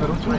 Короче,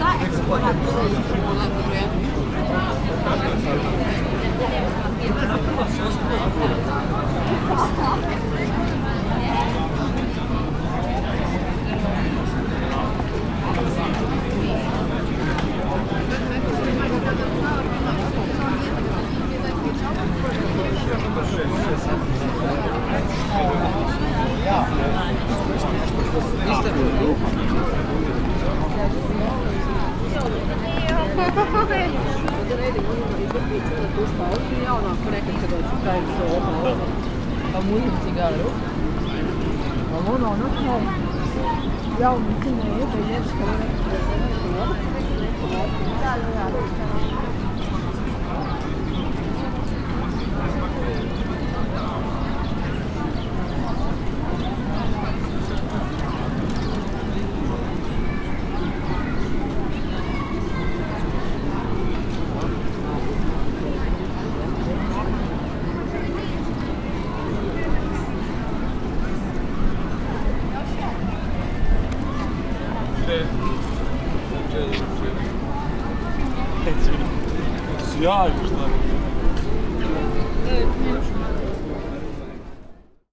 Tak, kollaboruje. Ja. Pa muljim cigaru. Pa ono, ono, ono, ja u mislim ne jebe, ješ kada je işte suya ayırmışlar. Evet,